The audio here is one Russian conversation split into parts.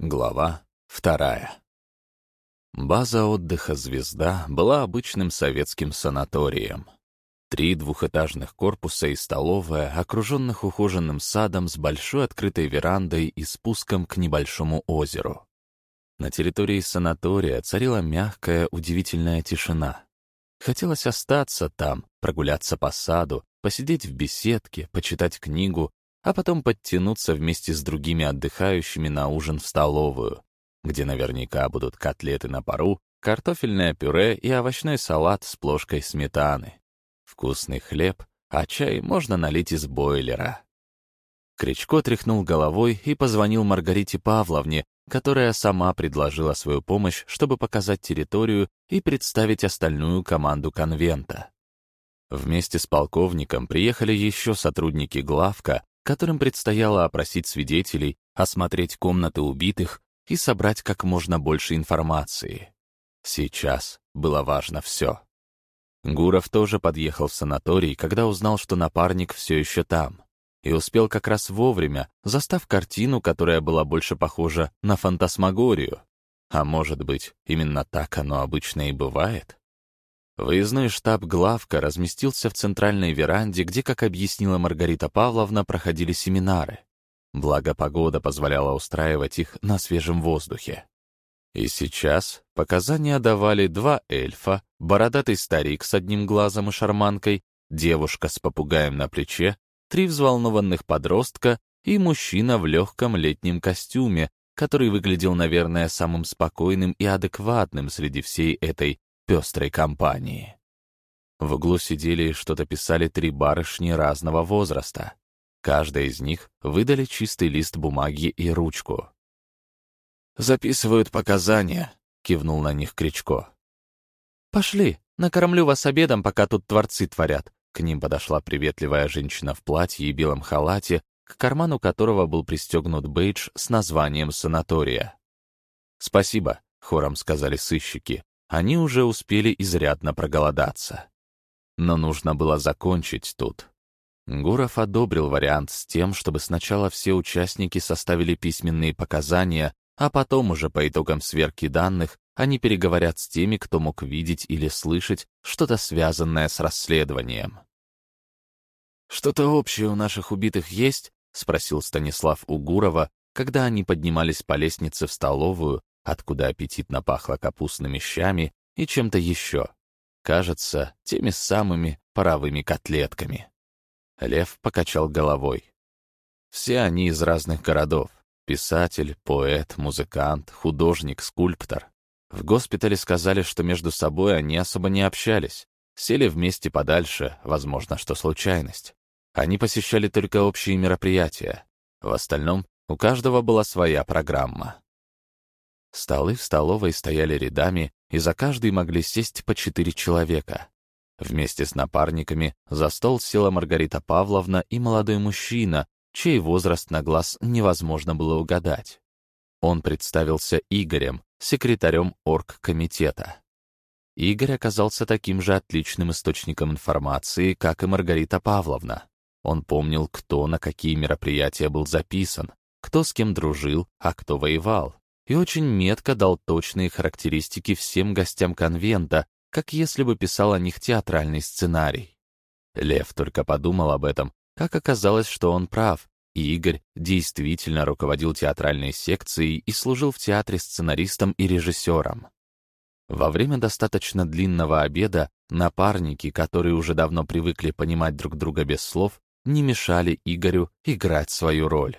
Глава вторая. База отдыха «Звезда» была обычным советским санаторием. Три двухэтажных корпуса и столовая, окруженных ухоженным садом с большой открытой верандой и спуском к небольшому озеру. На территории санатория царила мягкая, удивительная тишина. Хотелось остаться там, прогуляться по саду, посидеть в беседке, почитать книгу, а потом подтянуться вместе с другими отдыхающими на ужин в столовую, где наверняка будут котлеты на пару, картофельное пюре и овощной салат с плошкой сметаны. Вкусный хлеб, а чай можно налить из бойлера. Кричко тряхнул головой и позвонил Маргарите Павловне, которая сама предложила свою помощь, чтобы показать территорию и представить остальную команду конвента. Вместе с полковником приехали еще сотрудники главка, которым предстояло опросить свидетелей, осмотреть комнаты убитых и собрать как можно больше информации. Сейчас было важно все. Гуров тоже подъехал в санаторий, когда узнал, что напарник все еще там, и успел как раз вовремя, застав картину, которая была больше похожа на фантасмагорию. А может быть, именно так оно обычно и бывает? Выездной штаб главка разместился в центральной веранде, где, как объяснила Маргарита Павловна, проходили семинары. Благо погода позволяла устраивать их на свежем воздухе. И сейчас показания давали два эльфа, бородатый старик с одним глазом и шарманкой, девушка с попугаем на плече, три взволнованных подростка и мужчина в легком летнем костюме, который выглядел, наверное, самым спокойным и адекватным среди всей этой пестрой компании. В углу сидели и что-то писали три барышни разного возраста. Каждая из них выдали чистый лист бумаги и ручку. «Записывают показания», — кивнул на них Кричко. «Пошли, накормлю вас обедом, пока тут творцы творят». К ним подошла приветливая женщина в платье и белом халате, к карману которого был пристегнут бейдж с названием санатория. «Спасибо», — хором сказали сыщики они уже успели изрядно проголодаться. Но нужно было закончить тут. Гуров одобрил вариант с тем, чтобы сначала все участники составили письменные показания, а потом уже по итогам сверки данных они переговорят с теми, кто мог видеть или слышать что-то связанное с расследованием. «Что-то общее у наших убитых есть?» — спросил Станислав у Гурова, когда они поднимались по лестнице в столовую, откуда аппетитно пахло капустными щами и чем-то еще. Кажется, теми самыми паровыми котлетками. Лев покачал головой. Все они из разных городов. Писатель, поэт, музыкант, художник, скульптор. В госпитале сказали, что между собой они особо не общались. Сели вместе подальше, возможно, что случайность. Они посещали только общие мероприятия. В остальном у каждого была своя программа. Столы в столовой стояли рядами, и за каждый могли сесть по четыре человека. Вместе с напарниками за стол села Маргарита Павловна и молодой мужчина, чей возраст на глаз невозможно было угадать. Он представился Игорем, секретарем оргкомитета. Игорь оказался таким же отличным источником информации, как и Маргарита Павловна. Он помнил, кто на какие мероприятия был записан, кто с кем дружил, а кто воевал и очень метко дал точные характеристики всем гостям конвента, как если бы писал о них театральный сценарий. Лев только подумал об этом, как оказалось, что он прав, и Игорь действительно руководил театральной секцией и служил в театре сценаристом и режиссером. Во время достаточно длинного обеда напарники, которые уже давно привыкли понимать друг друга без слов, не мешали Игорю играть свою роль.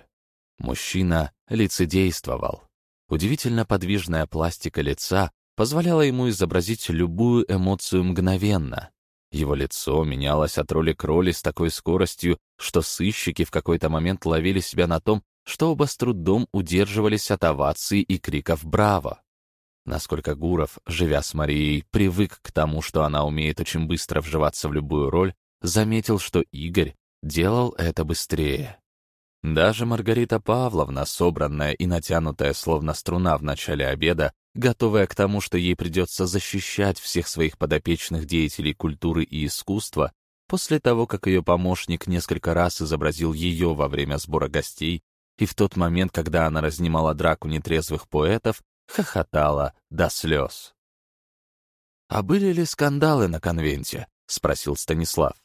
Мужчина лицедействовал. Удивительно подвижная пластика лица позволяла ему изобразить любую эмоцию мгновенно. Его лицо менялось от роли к роли с такой скоростью, что сыщики в какой-то момент ловили себя на том, что оба с трудом удерживались от оваций и криков «Браво!». Насколько Гуров, живя с Марией, привык к тому, что она умеет очень быстро вживаться в любую роль, заметил, что Игорь делал это быстрее. Даже Маргарита Павловна, собранная и натянутая словно струна в начале обеда, готовая к тому, что ей придется защищать всех своих подопечных деятелей культуры и искусства, после того, как ее помощник несколько раз изобразил ее во время сбора гостей, и в тот момент, когда она разнимала драку нетрезвых поэтов, хохотала до слез. «А были ли скандалы на конвенте?» — спросил Станислав.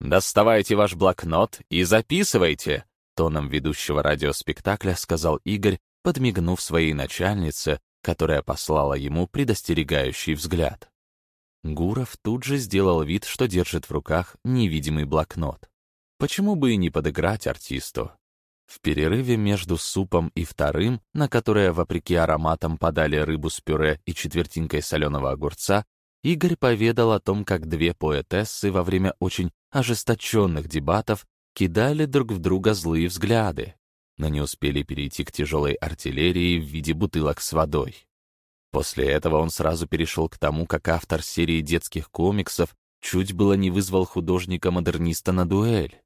«Доставайте ваш блокнот и записывайте», — тоном ведущего радиоспектакля сказал Игорь, подмигнув своей начальнице, которая послала ему предостерегающий взгляд. Гуров тут же сделал вид, что держит в руках невидимый блокнот. Почему бы и не подыграть артисту? В перерыве между супом и вторым, на которое, вопреки ароматам, подали рыбу с пюре и четвертинкой соленого огурца, Игорь поведал о том, как две поэтессы во время очень ожесточенных дебатов кидали друг в друга злые взгляды, но не успели перейти к тяжелой артиллерии в виде бутылок с водой. После этого он сразу перешел к тому, как автор серии детских комиксов чуть было не вызвал художника-модерниста на дуэль.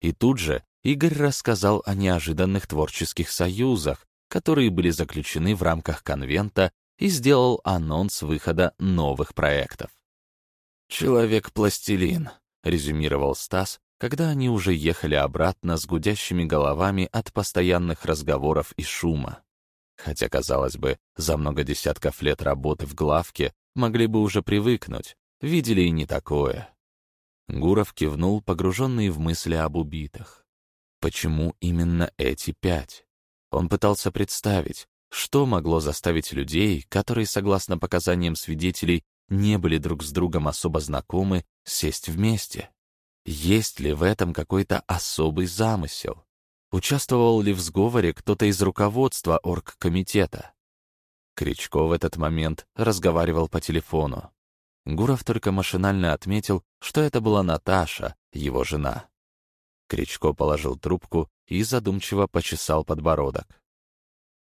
И тут же Игорь рассказал о неожиданных творческих союзах, которые были заключены в рамках конвента и сделал анонс выхода новых проектов. «Человек-пластилин», — резюмировал Стас, когда они уже ехали обратно с гудящими головами от постоянных разговоров и шума. Хотя, казалось бы, за много десятков лет работы в главке могли бы уже привыкнуть, видели и не такое. Гуров кивнул, погруженный в мысли об убитых. Почему именно эти пять? Он пытался представить, что могло заставить людей, которые, согласно показаниям свидетелей, не были друг с другом особо знакомы, сесть вместе. Есть ли в этом какой-то особый замысел? Участвовал ли в сговоре кто-то из руководства оргкомитета? Кричко в этот момент разговаривал по телефону. Гуров только машинально отметил, что это была Наташа, его жена. Кричко положил трубку и задумчиво почесал подбородок.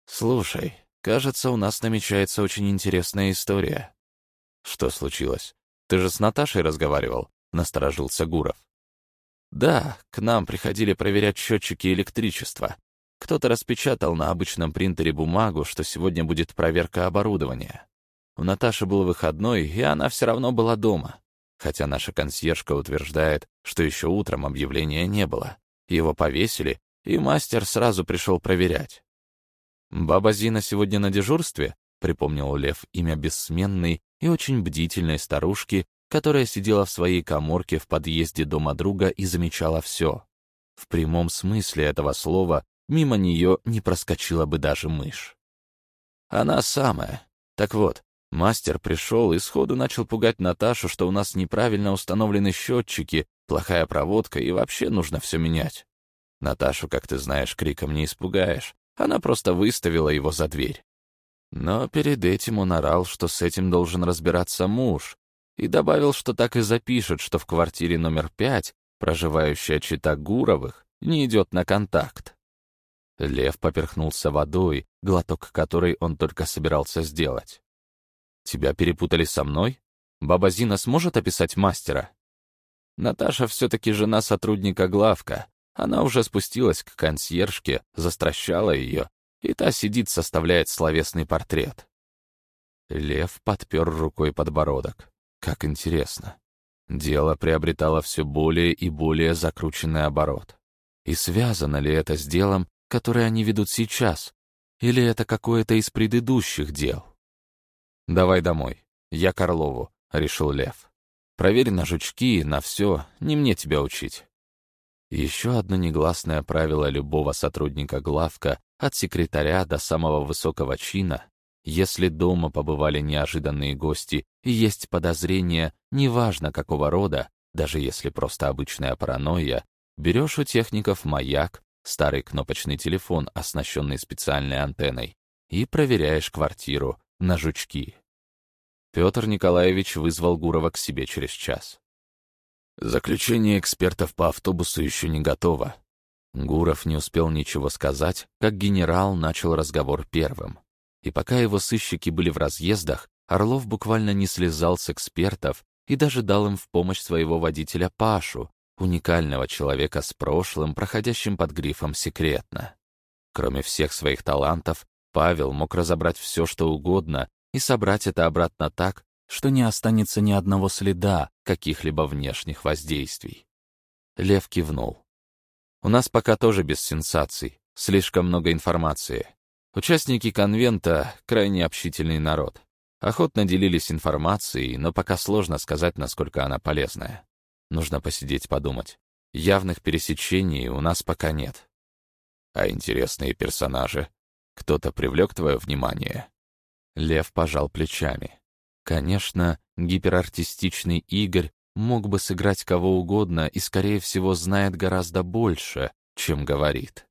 «Слушай, кажется, у нас намечается очень интересная история». «Что случилось? Ты же с Наташей разговаривал?» Насторожился Гуров. Да, к нам приходили проверять счетчики электричества. Кто-то распечатал на обычном принтере бумагу, что сегодня будет проверка оборудования. У Наташи был выходной, и она все равно была дома. Хотя наша консьержка утверждает, что еще утром объявления не было. Его повесили, и мастер сразу пришел проверять. «Баба Зина сегодня на дежурстве?» — припомнил Лев имя бессменной и очень бдительной старушки, которая сидела в своей коморке в подъезде дома друга и замечала все. В прямом смысле этого слова мимо нее не проскочила бы даже мышь. Она самая. Так вот, мастер пришел и сходу начал пугать Наташу, что у нас неправильно установлены счетчики, плохая проводка и вообще нужно все менять. Наташу, как ты знаешь, криком не испугаешь. Она просто выставила его за дверь. Но перед этим он орал, что с этим должен разбираться муж, и добавил, что так и запишет, что в квартире номер пять проживающая чита Гуровых не идет на контакт. Лев поперхнулся водой, глоток которой он только собирался сделать. «Тебя перепутали со мной? Баба Зина сможет описать мастера?» Наташа все-таки жена сотрудника главка. Она уже спустилась к консьержке, застращала ее, и та сидит, составляет словесный портрет. Лев подпер рукой подбородок. Как интересно. Дело приобретало все более и более закрученный оборот. И связано ли это с делом, которое они ведут сейчас? Или это какое-то из предыдущих дел? «Давай домой. Я Карлову», — решил Лев. «Проверь на жучки, на все, не мне тебя учить». Еще одно негласное правило любого сотрудника главка, от секретаря до самого высокого чина, если дома побывали неожиданные гости и есть подозрение, неважно какого рода, даже если просто обычная паранойя, берешь у техников маяк, старый кнопочный телефон, оснащенный специальной антенной, и проверяешь квартиру на жучки. Петр Николаевич вызвал Гурова к себе через час. Заключение экспертов по автобусу еще не готово. Гуров не успел ничего сказать, как генерал начал разговор первым. И пока его сыщики были в разъездах, Орлов буквально не слезал с экспертов и даже дал им в помощь своего водителя Пашу, уникального человека с прошлым, проходящим под грифом «секретно». Кроме всех своих талантов, Павел мог разобрать все, что угодно, и собрать это обратно так, что не останется ни одного следа каких-либо внешних воздействий. Лев кивнул. «У нас пока тоже без сенсаций. Слишком много информации. Участники конвента — крайне общительный народ. Охотно делились информацией, но пока сложно сказать, насколько она полезная. Нужно посидеть, подумать. Явных пересечений у нас пока нет. А интересные персонажи? Кто-то привлек твое внимание? Лев пожал плечами. Конечно, гиперартистичный Игорь мог бы сыграть кого угодно и, скорее всего, знает гораздо больше, чем говорит.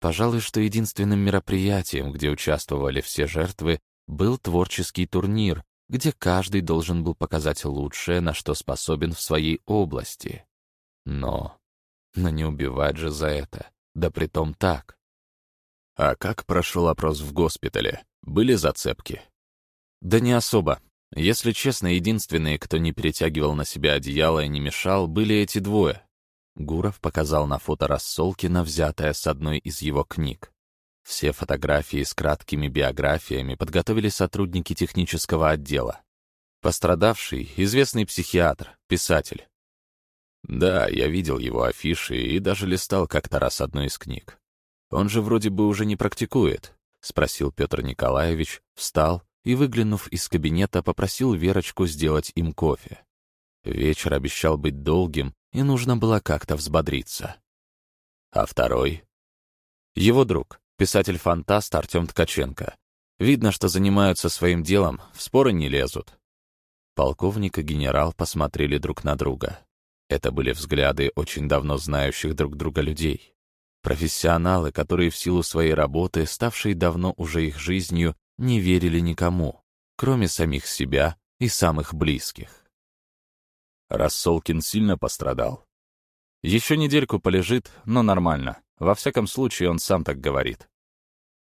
Пожалуй, что единственным мероприятием, где участвовали все жертвы, был творческий турнир, где каждый должен был показать лучшее, на что способен в своей области. Но... Но не убивать же за это, да притом так. А как прошел опрос в госпитале? Были зацепки? Да не особо. Если честно, единственные, кто не перетягивал на себя одеяло и не мешал, были эти двое. Гуров показал на фото Рассолкина, взятое с одной из его книг. Все фотографии с краткими биографиями подготовили сотрудники технического отдела. Пострадавший — известный психиатр, писатель. Да, я видел его афиши и даже листал как-то раз одну из книг. Он же вроде бы уже не практикует, — спросил Петр Николаевич, встал и, выглянув из кабинета, попросил Верочку сделать им кофе. Вечер обещал быть долгим, и нужно было как-то взбодриться. А второй? Его друг, писатель-фантаст Артем Ткаченко. Видно, что занимаются своим делом, в споры не лезут. Полковник и генерал посмотрели друг на друга. Это были взгляды очень давно знающих друг друга людей. Профессионалы, которые в силу своей работы, ставшей давно уже их жизнью, не верили никому, кроме самих себя и самых близких. Рассолкин сильно пострадал. Еще недельку полежит, но нормально. Во всяком случае, он сам так говорит.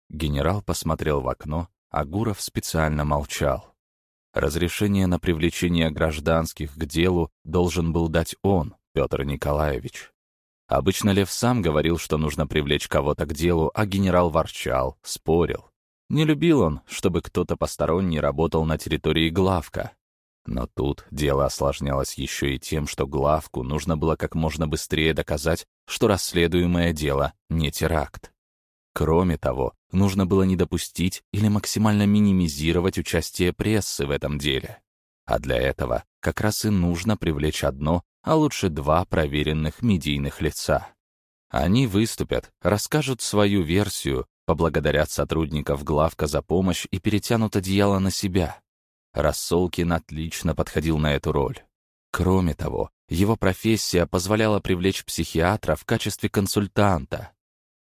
Генерал посмотрел в окно, а Гуров специально молчал. Разрешение на привлечение гражданских к делу должен был дать он, Петр Николаевич. Обычно Лев сам говорил, что нужно привлечь кого-то к делу, а генерал ворчал, спорил. Не любил он, чтобы кто-то посторонний работал на территории главка. Но тут дело осложнялось еще и тем, что главку нужно было как можно быстрее доказать, что расследуемое дело не теракт. Кроме того, нужно было не допустить или максимально минимизировать участие прессы в этом деле. А для этого как раз и нужно привлечь одно, а лучше два проверенных медийных лица. Они выступят, расскажут свою версию, поблагодарят сотрудников главка за помощь и перетянут одеяло на себя. Рассолкин отлично подходил на эту роль. Кроме того, его профессия позволяла привлечь психиатра в качестве консультанта.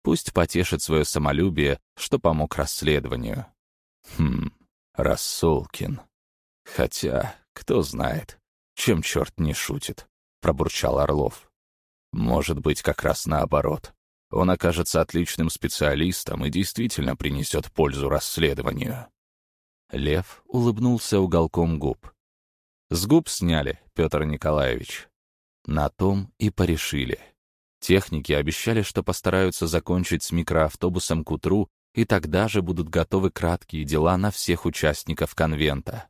Пусть потешит свое самолюбие, что помог расследованию. Хм, Рассолкин. Хотя, кто знает, чем черт не шутит, пробурчал Орлов. Может быть, как раз наоборот. Он окажется отличным специалистом и действительно принесет пользу расследованию. Лев улыбнулся уголком губ. С губ сняли, Петр Николаевич. На том и порешили. Техники обещали, что постараются закончить с микроавтобусом к утру, и тогда же будут готовы краткие дела на всех участников конвента.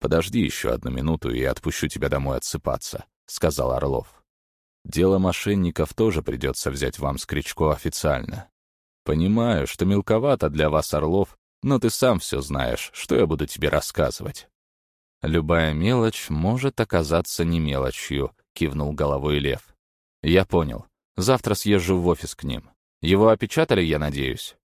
«Подожди еще одну минуту, и отпущу тебя домой отсыпаться», — сказал Орлов. «Дело мошенников тоже придется взять вам с Кричко официально. Понимаю, что мелковато для вас, Орлов, но ты сам все знаешь, что я буду тебе рассказывать». «Любая мелочь может оказаться не мелочью», — кивнул головой Лев. «Я понял. Завтра съезжу в офис к ним. Его опечатали, я надеюсь?»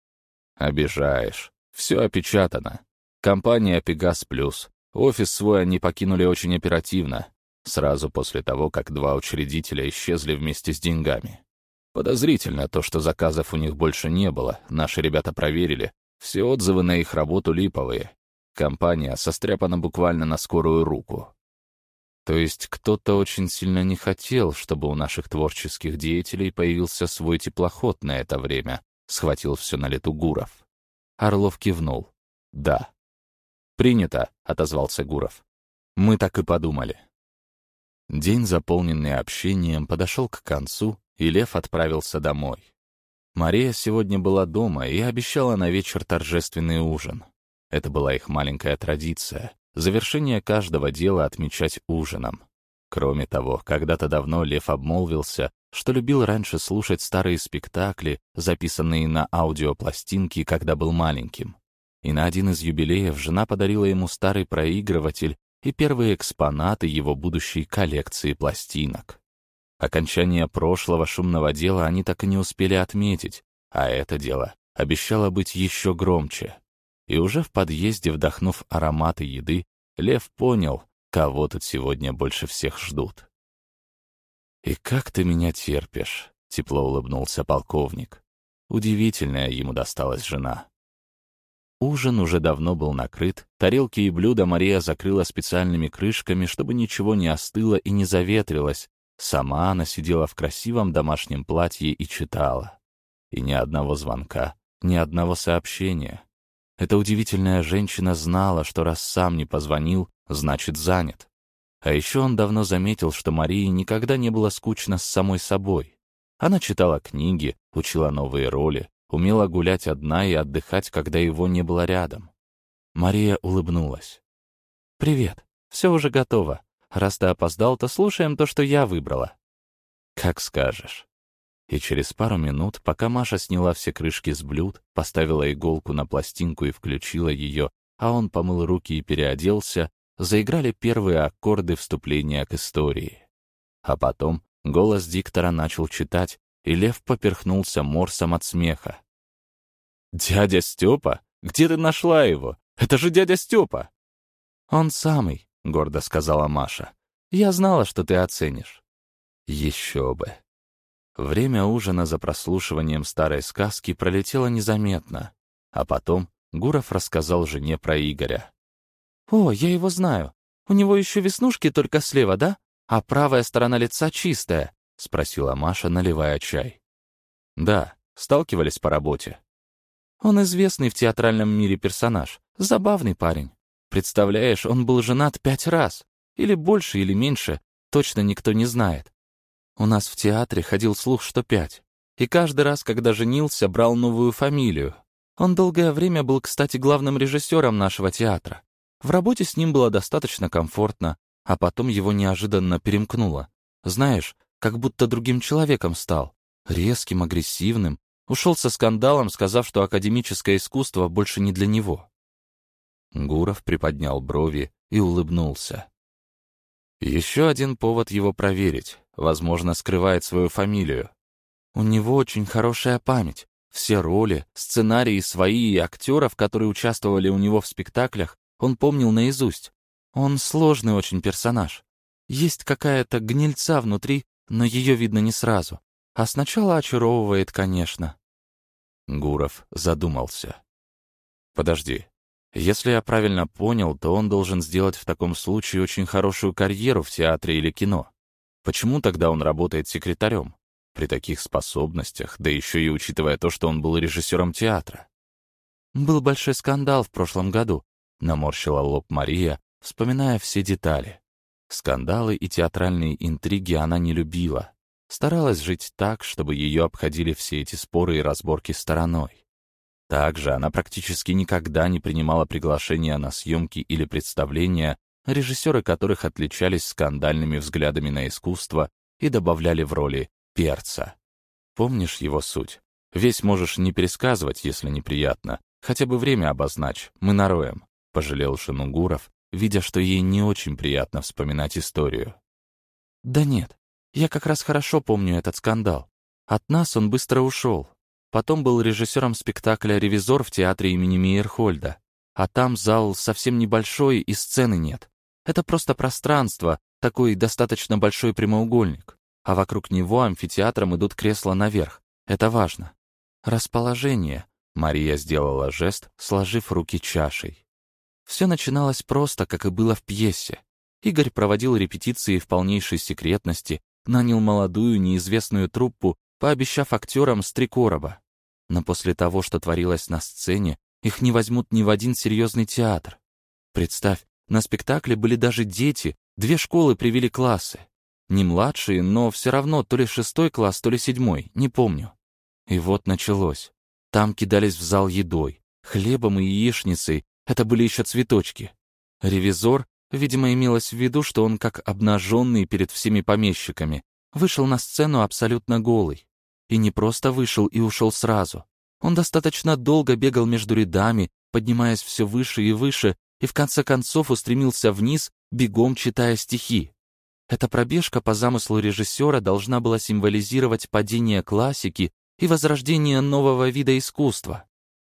«Обижаешь. Все опечатано. Компания «Пегас Плюс». Офис свой они покинули очень оперативно, сразу после того, как два учредителя исчезли вместе с деньгами. Подозрительно то, что заказов у них больше не было, наши ребята проверили, все отзывы на их работу липовые. Компания состряпана буквально на скорую руку. То есть кто-то очень сильно не хотел, чтобы у наших творческих деятелей появился свой теплоход на это время, схватил все на лету Гуров. Орлов кивнул. «Да». «Принято», — отозвался Гуров. «Мы так и подумали». День, заполненный общением, подошел к концу, и Лев отправился домой. Мария сегодня была дома и обещала на вечер торжественный ужин. Это была их маленькая традиция — завершение каждого дела отмечать ужином. Кроме того, когда-то давно Лев обмолвился, что любил раньше слушать старые спектакли, записанные на аудиопластинки, когда был маленьким. И на один из юбилеев жена подарила ему старый проигрыватель и первые экспонаты его будущей коллекции пластинок. Окончание прошлого шумного дела они так и не успели отметить, а это дело обещало быть еще громче. И уже в подъезде, вдохнув ароматы еды, Лев понял, кого тут сегодня больше всех ждут. «И как ты меня терпишь?» — тепло улыбнулся полковник. Удивительная ему досталась жена. Ужин уже давно был накрыт, тарелки и блюда Мария закрыла специальными крышками, чтобы ничего не остыло и не заветрилось. Сама она сидела в красивом домашнем платье и читала. И ни одного звонка, ни одного сообщения. Эта удивительная женщина знала, что раз сам не позвонил, значит занят. А еще он давно заметил, что Марии никогда не было скучно с самой собой. Она читала книги, учила новые роли, умела гулять одна и отдыхать, когда его не было рядом. Мария улыбнулась. «Привет. Все уже готово. Раз ты опоздал, то слушаем то, что я выбрала». «Как скажешь». И через пару минут, пока Маша сняла все крышки с блюд, поставила иголку на пластинку и включила ее, а он помыл руки и переоделся, заиграли первые аккорды вступления к истории. А потом голос диктора начал читать, и Лев поперхнулся морсом от смеха. «Дядя Степа? Где ты нашла его? Это же дядя Степа!» «Он самый», — гордо сказала Маша. «Я знала, что ты оценишь». «Еще бы». Время ужина за прослушиванием старой сказки пролетело незаметно, а потом Гуров рассказал жене про Игоря. «О, я его знаю. У него еще веснушки только слева, да? А правая сторона лица чистая?» — спросила Маша, наливая чай. «Да, сталкивались по работе». «Он известный в театральном мире персонаж, забавный парень. Представляешь, он был женат пять раз. Или больше, или меньше, точно никто не знает. У нас в театре ходил слух, что пять. И каждый раз, когда женился, брал новую фамилию. Он долгое время был, кстати, главным режиссером нашего театра. В работе с ним было достаточно комфортно, а потом его неожиданно перемкнуло. Знаешь, как будто другим человеком стал. Резким, агрессивным. Ушел со скандалом, сказав, что академическое искусство больше не для него. Гуров приподнял брови и улыбнулся. Еще один повод его проверить. Возможно, скрывает свою фамилию. У него очень хорошая память. Все роли, сценарии свои и актеров, которые участвовали у него в спектаклях, он помнил наизусть. Он сложный очень персонаж. Есть какая-то гнильца внутри, но ее видно не сразу. А сначала очаровывает, конечно. Гуров задумался. «Подожди. Если я правильно понял, то он должен сделать в таком случае очень хорошую карьеру в театре или кино. Почему тогда он работает секретарем? При таких способностях, да еще и учитывая то, что он был режиссером театра. Был большой скандал в прошлом году, Наморщила лоб Мария, вспоминая все детали. Скандалы и театральные интриги она не любила. Старалась жить так, чтобы ее обходили все эти споры и разборки стороной. Также она практически никогда не принимала приглашения на съемки или представления, режиссеры которых отличались скандальными взглядами на искусство и добавляли в роли перца. Помнишь его суть? Весь можешь не пересказывать, если неприятно. Хотя бы время обозначь, мы нароем. — пожалел жену Гуров, видя, что ей не очень приятно вспоминать историю. «Да нет, я как раз хорошо помню этот скандал. От нас он быстро ушел. Потом был режиссером спектакля «Ревизор» в театре имени Мейерхольда. А там зал совсем небольшой и сцены нет. Это просто пространство, такой достаточно большой прямоугольник. А вокруг него амфитеатром идут кресла наверх. Это важно. Расположение. Мария сделала жест, сложив руки чашей. Все начиналось просто, как и было в пьесе. Игорь проводил репетиции в полнейшей секретности, нанял молодую, неизвестную труппу, пообещав актерам с три короба. Но после того, что творилось на сцене, их не возьмут ни в один серьезный театр. Представь, на спектакле были даже дети, две школы привели классы. Не младшие, но все равно то ли шестой класс, то ли седьмой, не помню. И вот началось. Там кидались в зал едой, хлебом и яичницей, это были еще цветочки. Ревизор Видимо, имелось в виду, что он как обнаженный перед всеми помещиками. Вышел на сцену абсолютно голый. И не просто вышел и ушел сразу. Он достаточно долго бегал между рядами, поднимаясь все выше и выше, и в конце концов устремился вниз, бегом читая стихи. Эта пробежка по замыслу режиссера должна была символизировать падение классики и возрождение нового вида искусства.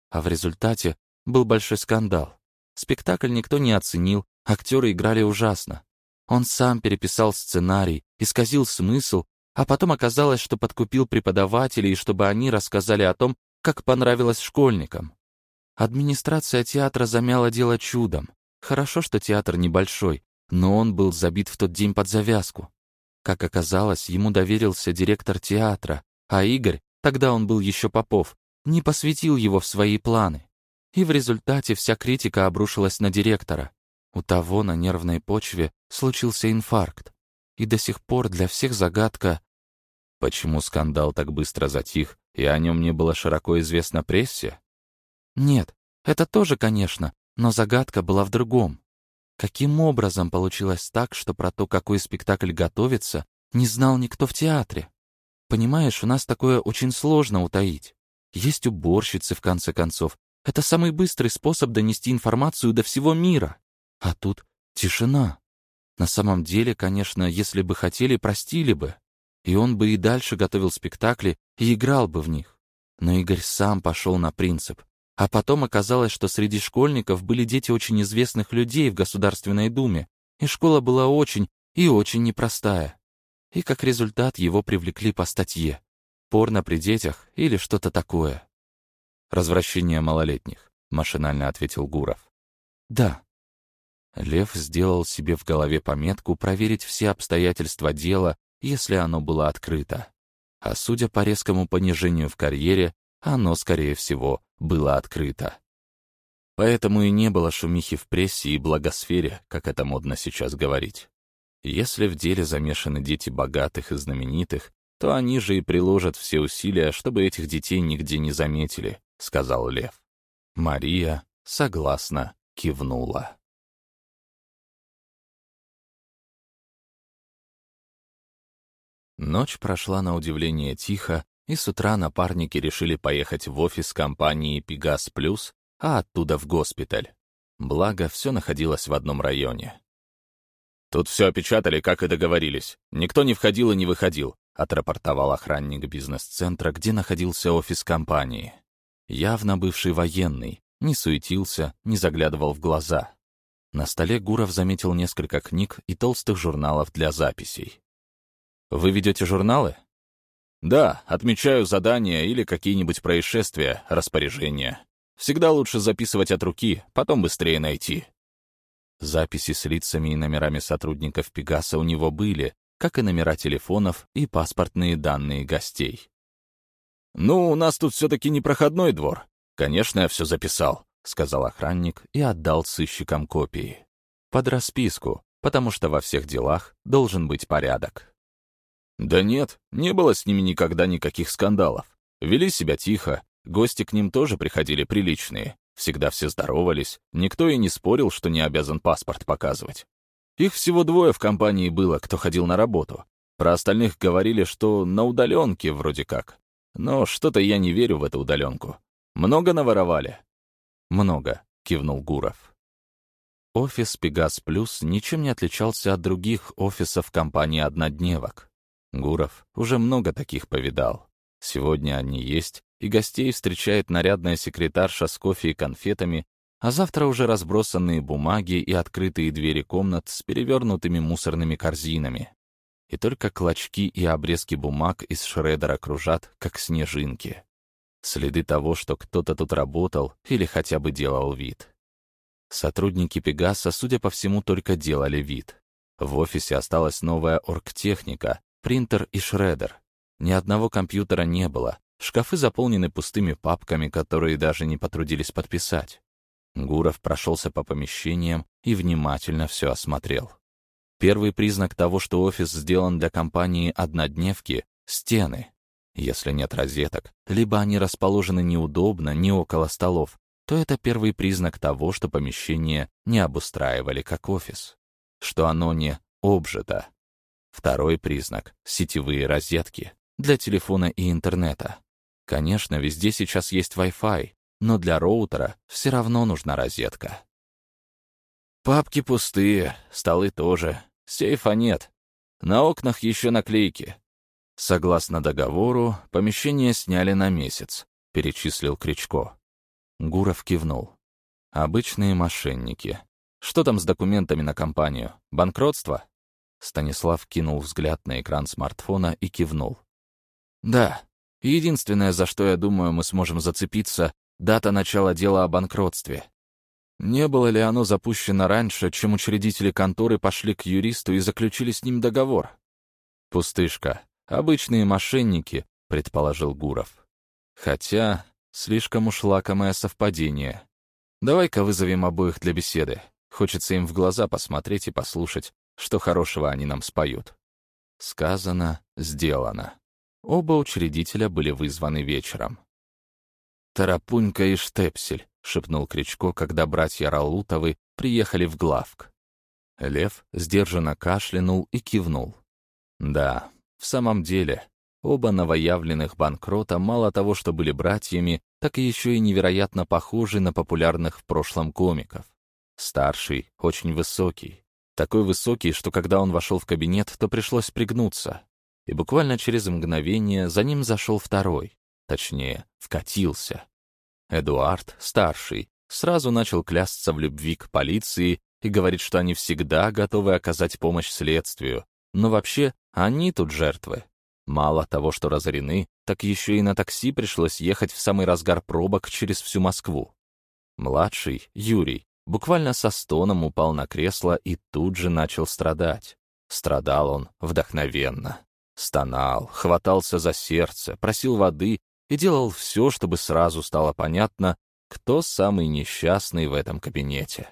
А в результате был большой скандал. Спектакль никто не оценил, актеры играли ужасно. Он сам переписал сценарий, исказил смысл, а потом оказалось, что подкупил преподавателей, чтобы они рассказали о том, как понравилось школьникам. Администрация театра замяла дело чудом. Хорошо, что театр небольшой, но он был забит в тот день под завязку. Как оказалось, ему доверился директор театра, а Игорь, тогда он был еще Попов, не посвятил его в свои планы. И в результате вся критика обрушилась на директора. У того на нервной почве случился инфаркт. И до сих пор для всех загадка, почему скандал так быстро затих, и о нем не было широко известно прессе? Нет, это тоже, конечно, но загадка была в другом. Каким образом получилось так, что про то, какой спектакль готовится, не знал никто в театре? Понимаешь, у нас такое очень сложно утаить. Есть уборщицы, в конце концов. Это самый быстрый способ донести информацию до всего мира. А тут тишина. На самом деле, конечно, если бы хотели, простили бы. И он бы и дальше готовил спектакли и играл бы в них. Но Игорь сам пошел на принцип. А потом оказалось, что среди школьников были дети очень известных людей в Государственной Думе, и школа была очень и очень непростая. И как результат его привлекли по статье «Порно при детях» или что-то такое. «Развращение малолетних», — машинально ответил Гуров. «Да». Лев сделал себе в голове пометку проверить все обстоятельства дела, если оно было открыто. А судя по резкому понижению в карьере, оно, скорее всего, было открыто. Поэтому и не было шумихи в прессе и благосфере, как это модно сейчас говорить. Если в деле замешаны дети богатых и знаменитых, то они же и приложат все усилия, чтобы этих детей нигде не заметили, — сказал Лев. Мария согласно кивнула. Ночь прошла на удивление тихо, и с утра напарники решили поехать в офис компании «Пегас Плюс», а оттуда в госпиталь. Благо, все находилось в одном районе. «Тут все опечатали, как и договорились. Никто не входил и не выходил», — отрапортовал охранник бизнес-центра, где находился офис компании. Явно бывший военный, не суетился, не заглядывал в глаза. На столе Гуров заметил несколько книг и толстых журналов для записей. «Вы ведете журналы?» Да, отмечаю задания или какие-нибудь происшествия, распоряжения. Всегда лучше записывать от руки, потом быстрее найти. Записи с лицами и номерами сотрудников Пегаса у него были, как и номера телефонов и паспортные данные гостей. «Ну, у нас тут все-таки не проходной двор. Конечно, я все записал», — сказал охранник и отдал сыщикам копии. Под расписку, потому что во всех делах должен быть порядок. Да нет, не было с ними никогда никаких скандалов. Вели себя тихо, гости к ним тоже приходили приличные. Всегда все здоровались, никто и не спорил, что не обязан паспорт показывать. Их всего двое в компании было, кто ходил на работу. Про остальных говорили, что на удаленке вроде как. Но что-то я не верю в эту удаленку. Много наворовали? Много, кивнул Гуров. Офис Пегас Плюс ничем не отличался от других офисов компании «Однодневок». Гуров уже много таких повидал. Сегодня они есть, и гостей встречает нарядная секретарша с кофе и конфетами, а завтра уже разбросанные бумаги и открытые двери комнат с перевернутыми мусорными корзинами. И только клочки и обрезки бумаг из шредера кружат, как снежинки. Следы того, что кто-то тут работал или хотя бы делал вид. Сотрудники Пегаса, судя по всему, только делали вид. В офисе осталась новая оргтехника, принтер и шредер. Ни одного компьютера не было, шкафы заполнены пустыми папками, которые даже не потрудились подписать. Гуров прошелся по помещениям и внимательно все осмотрел. Первый признак того, что офис сделан для компании «Однодневки» — стены. Если нет розеток, либо они расположены неудобно, не около столов, то это первый признак того, что помещение не обустраивали как офис. что оно не обжито. Второй признак — сетевые розетки для телефона и интернета. Конечно, везде сейчас есть Wi-Fi, но для роутера все равно нужна розетка. Папки пустые, столы тоже, сейфа нет. На окнах еще наклейки. Согласно договору, помещение сняли на месяц, перечислил Кричко. Гуров кивнул. Обычные мошенники. Что там с документами на компанию? Банкротство? Станислав кинул взгляд на экран смартфона и кивнул. Да, единственное, за что я думаю, мы сможем зацепиться, дата начала дела о банкротстве. Не было ли оно запущено раньше, чем учредители конторы пошли к юристу и заключили с ним договор? Пустышка. Обычные мошенники, предположил Гуров. Хотя, слишком уж лакомое совпадение. Давай-ка вызовем обоих для беседы. Хочется им в глаза посмотреть и послушать, что хорошего они нам споют. Сказано, сделано. Оба учредителя были вызваны вечером. «Тарапунька и Штепсель», — шепнул Кричко, когда братья Ралутовы приехали в главк. Лев сдержанно кашлянул и кивнул. Да, в самом деле, оба новоявленных банкрота мало того, что были братьями, так еще и невероятно похожи на популярных в прошлом комиков. Старший, очень высокий. Такой высокий, что когда он вошел в кабинет, то пришлось пригнуться. И буквально через мгновение за ним зашел второй. Точнее, вкатился. Эдуард, старший, сразу начал клясться в любви к полиции и говорит, что они всегда готовы оказать помощь следствию. Но вообще, они тут жертвы. Мало того, что разорены, так еще и на такси пришлось ехать в самый разгар пробок через всю Москву. Младший, Юрий, буквально со стоном упал на кресло и тут же начал страдать. Страдал он вдохновенно. Стонал, хватался за сердце, просил воды и делал все, чтобы сразу стало понятно, кто самый несчастный в этом кабинете.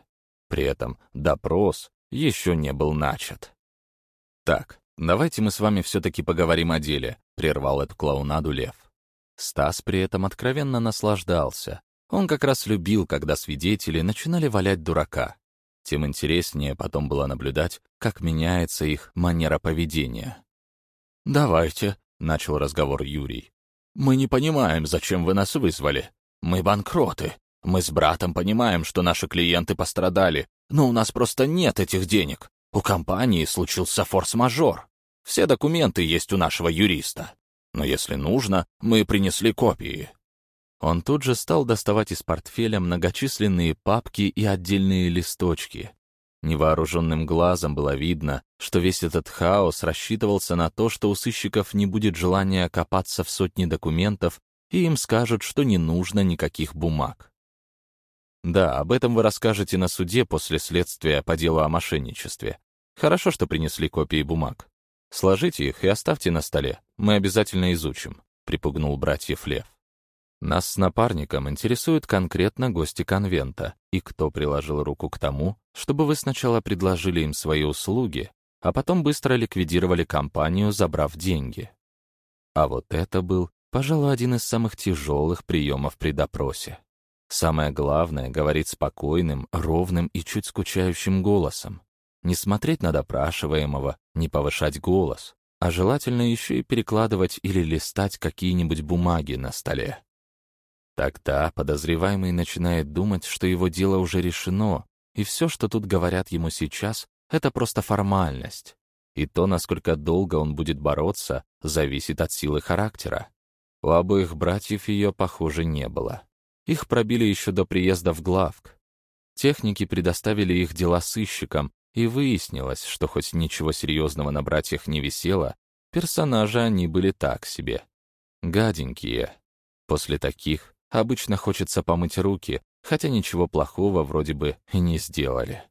При этом допрос еще не был начат. «Так, давайте мы с вами все-таки поговорим о деле», — прервал эту клоунаду Лев. Стас при этом откровенно наслаждался, он как раз любил, когда свидетели начинали валять дурака. Тем интереснее потом было наблюдать, как меняется их манера поведения. «Давайте», — начал разговор Юрий. «Мы не понимаем, зачем вы нас вызвали. Мы банкроты. Мы с братом понимаем, что наши клиенты пострадали, но у нас просто нет этих денег. У компании случился форс-мажор. Все документы есть у нашего юриста. Но если нужно, мы принесли копии. Он тут же стал доставать из портфеля многочисленные папки и отдельные листочки. Невооруженным глазом было видно, что весь этот хаос рассчитывался на то, что у сыщиков не будет желания копаться в сотни документов, и им скажут, что не нужно никаких бумаг. Да, об этом вы расскажете на суде после следствия по делу о мошенничестве. Хорошо, что принесли копии бумаг. Сложите их и оставьте на столе, мы обязательно изучим», — припугнул братьев Лев. Нас с напарником интересуют конкретно гости конвента и кто приложил руку к тому, чтобы вы сначала предложили им свои услуги, а потом быстро ликвидировали компанию, забрав деньги. А вот это был, пожалуй, один из самых тяжелых приемов при допросе. Самое главное — говорить спокойным, ровным и чуть скучающим голосом. Не смотреть на допрашиваемого, не повышать голос, а желательно еще и перекладывать или листать какие-нибудь бумаги на столе. Тогда подозреваемый начинает думать, что его дело уже решено, и все, что тут говорят ему сейчас, это просто формальность. И то, насколько долго он будет бороться, зависит от силы характера. У обоих братьев ее, похоже, не было. Их пробили еще до приезда в главк. Техники предоставили их дела сыщикам, и выяснилось, что хоть ничего серьезного на братьях не висело, персонажи они были так себе. Гаденькие. После таких Обычно хочется помыть руки, хотя ничего плохого вроде бы и не сделали.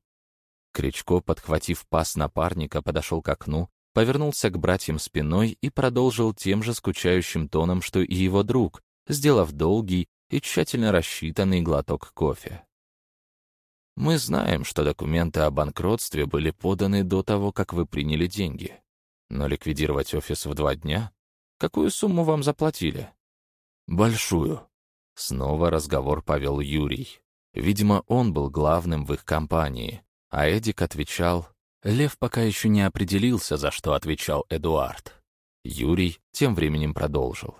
Кричко, подхватив пас напарника, подошел к окну, повернулся к братьям спиной и продолжил тем же скучающим тоном, что и его друг, сделав долгий и тщательно рассчитанный глоток кофе. «Мы знаем, что документы о банкротстве были поданы до того, как вы приняли деньги. Но ликвидировать офис в два дня? Какую сумму вам заплатили?» «Большую», Снова разговор повел Юрий. Видимо, он был главным в их компании, а Эдик отвечал Лев пока еще не определился, за что отвечал Эдуард. Юрий тем временем продолжил.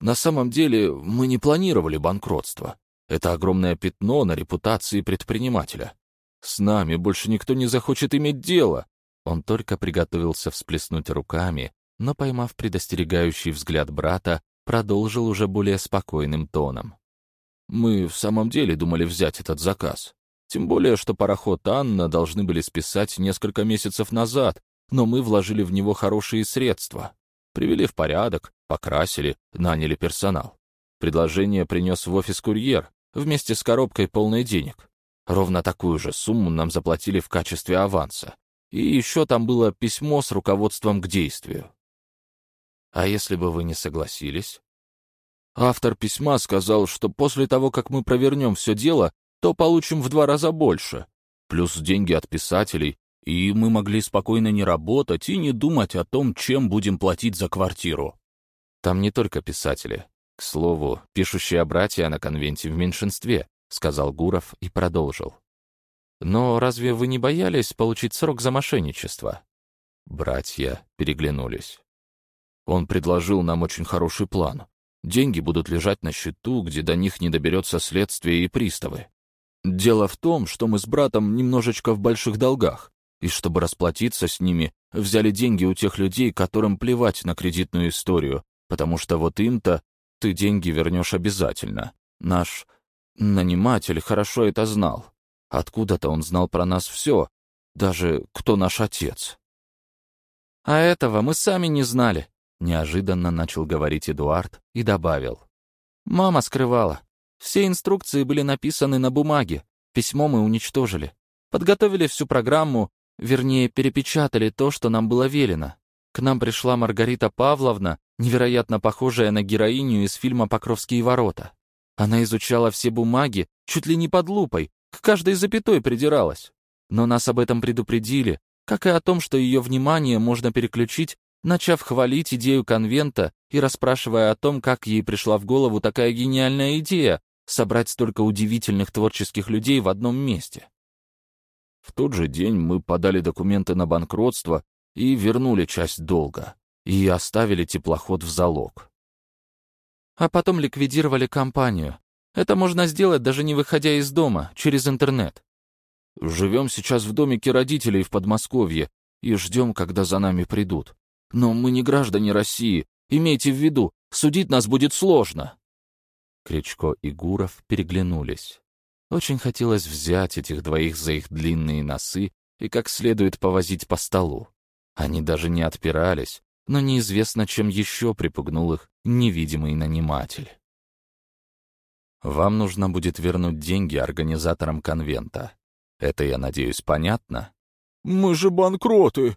«На самом деле мы не планировали банкротство. Это огромное пятно на репутации предпринимателя. С нами больше никто не захочет иметь дело». Он только приготовился всплеснуть руками, но, поймав предостерегающий взгляд брата, продолжил уже более спокойным тоном. «Мы в самом деле думали взять этот заказ. Тем более, что пароход «Анна» должны были списать несколько месяцев назад, но мы вложили в него хорошие средства. Привели в порядок, покрасили, наняли персонал. Предложение принес в офис курьер вместе с коробкой полной денег. Ровно такую же сумму нам заплатили в качестве аванса. И еще там было письмо с руководством к действию. А если бы вы не согласились? Автор письма сказал, что после того, как мы провернем все дело, то получим в два раза больше. Плюс деньги от писателей, и мы могли спокойно не работать и не думать о том, чем будем платить за квартиру. Там не только писатели. К слову, пишущие братья на конвенте в меньшинстве, сказал Гуров и продолжил. Но разве вы не боялись получить срок за мошенничество? Братья переглянулись. Он предложил нам очень хороший план. Деньги будут лежать на счету, где до них не доберется следствие и приставы. Дело в том, что мы с братом немножечко в больших долгах, и чтобы расплатиться с ними, взяли деньги у тех людей, которым плевать на кредитную историю, потому что вот им-то ты деньги вернешь обязательно. Наш наниматель хорошо это знал. Откуда-то он знал про нас все, даже кто наш отец. А этого мы сами не знали, неожиданно начал говорить Эдуард и добавил. Мама скрывала. Все инструкции были написаны на бумаге, письмо мы уничтожили. Подготовили всю программу, вернее, перепечатали то, что нам было велено. К нам пришла Маргарита Павловна, невероятно похожая на героиню из фильма «Покровские ворота». Она изучала все бумаги, чуть ли не под лупой, к каждой запятой придиралась. Но нас об этом предупредили, как и о том, что ее внимание можно переключить, начав хвалить идею конвента и расспрашивая о том, как ей пришла в голову такая гениальная идея собрать столько удивительных творческих людей в одном месте. В тот же день мы подали документы на банкротство и вернули часть долга, и оставили теплоход в залог. А потом ликвидировали компанию. Это можно сделать, даже не выходя из дома, через интернет. Живем сейчас в домике родителей в Подмосковье и ждем, когда за нами придут. Но мы не граждане России. Имейте в виду, судить нас будет сложно. Кричко и Гуров переглянулись. Очень хотелось взять этих двоих за их длинные носы и как следует повозить по столу. Они даже не отпирались, но неизвестно, чем еще припугнул их невидимый наниматель. Вам нужно будет вернуть деньги организаторам конвента. Это, я надеюсь, понятно? Мы же банкроты.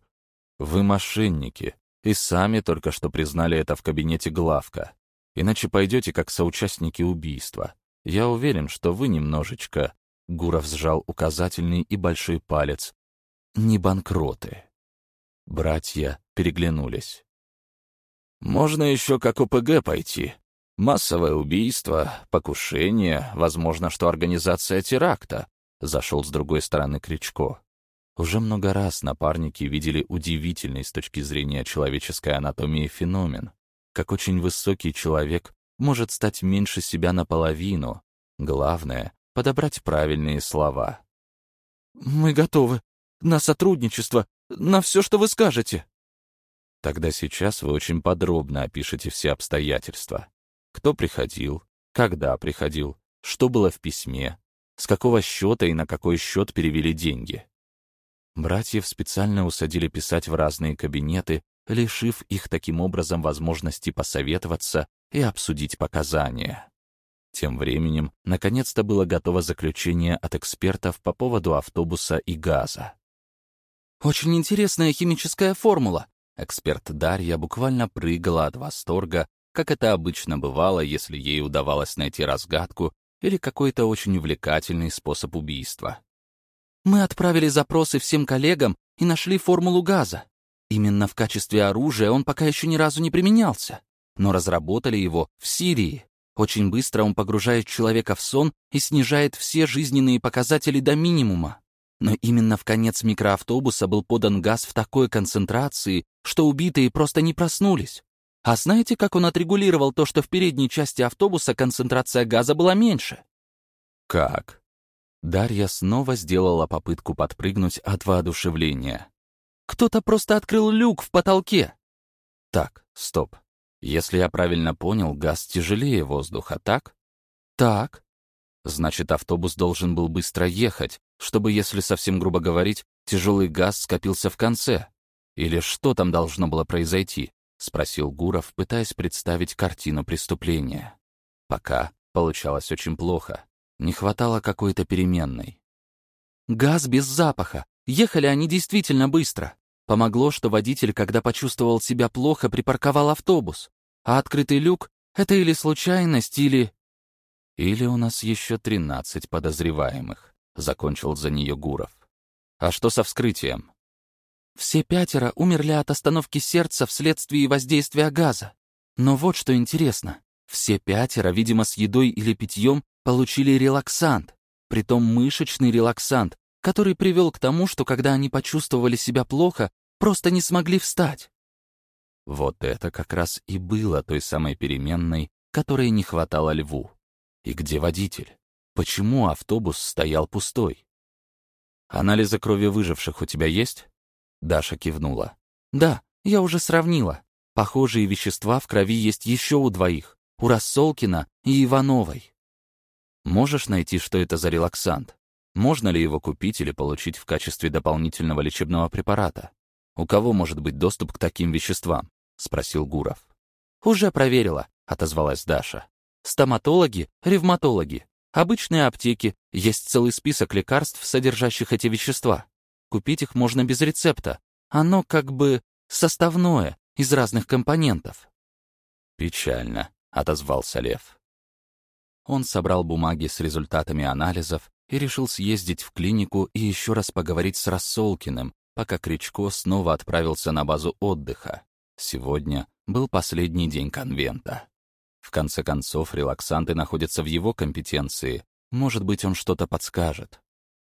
Вы мошенники, и сами только что признали это в кабинете главка. Иначе пойдете как соучастники убийства. Я уверен, что вы немножечко... Гуров сжал указательный и большой палец. Не банкроты. Братья переглянулись. «Можно еще как ОПГ пойти. Массовое убийство, покушение, возможно, что организация теракта», — зашел с другой стороны Кричко. Уже много раз напарники видели удивительный с точки зрения человеческой анатомии феномен, как очень высокий человек может стать меньше себя наполовину. Главное — подобрать правильные слова. «Мы готовы. На сотрудничество. На все, что вы скажете». Тогда сейчас вы очень подробно опишете все обстоятельства. Кто приходил, когда приходил, что было в письме, с какого счета и на какой счет перевели деньги. Братьев специально усадили писать в разные кабинеты, лишив их таким образом возможности посоветоваться и обсудить показания. Тем временем, наконец-то было готово заключение от экспертов по поводу автобуса и газа. «Очень интересная химическая формула», Эксперт Дарья буквально прыгала от восторга, как это обычно бывало, если ей удавалось найти разгадку или какой-то очень увлекательный способ убийства. Мы отправили запросы всем коллегам и нашли формулу газа. Именно в качестве оружия он пока еще ни разу не применялся, но разработали его в Сирии. Очень быстро он погружает человека в сон и снижает все жизненные показатели до минимума. Но именно в конец микроавтобуса был подан газ в такой концентрации, что убитые просто не проснулись. А знаете, как он отрегулировал то, что в передней части автобуса концентрация газа была меньше? Как? Дарья снова сделала попытку подпрыгнуть от воодушевления. Кто-то просто открыл люк в потолке. Так, стоп. Если я правильно понял, газ тяжелее воздуха, так? Так. Значит, автобус должен был быстро ехать, чтобы, если совсем грубо говорить, тяжелый газ скопился в конце. Или что там должно было произойти? — спросил Гуров, пытаясь представить картину преступления. Пока получалось очень плохо. Не хватало какой-то переменной. «Газ без запаха. Ехали они действительно быстро. Помогло, что водитель, когда почувствовал себя плохо, припарковал автобус. А открытый люк — это или случайность, или...» «Или у нас еще тринадцать подозреваемых», — закончил за нее Гуров. «А что со вскрытием?» Все пятеро умерли от остановки сердца вследствие воздействия газа. Но вот что интересно. Все пятеро, видимо, с едой или питьем, получили релаксант, притом мышечный релаксант, который привел к тому, что когда они почувствовали себя плохо, просто не смогли встать. Вот это как раз и было той самой переменной, которой не хватало льву. И где водитель? Почему автобус стоял пустой? Анализы крови выживших у тебя есть? Даша кивнула. «Да, я уже сравнила. Похожие вещества в крови есть еще у двоих. У Рассолкина и Ивановой». «Можешь найти, что это за релаксант? Можно ли его купить или получить в качестве дополнительного лечебного препарата? У кого может быть доступ к таким веществам?» — спросил Гуров. «Уже проверила», — отозвалась Даша. «Стоматологи, ревматологи, обычные аптеки, есть целый список лекарств, содержащих эти вещества. Купить их можно без рецепта. Оно как бы составное, из разных компонентов. «Печально», — отозвался Лев. Он собрал бумаги с результатами анализов и решил съездить в клинику и еще раз поговорить с Рассолкиным, пока Кричко снова отправился на базу отдыха. Сегодня был последний день конвента. В конце концов, релаксанты находятся в его компетенции. Может быть, он что-то подскажет.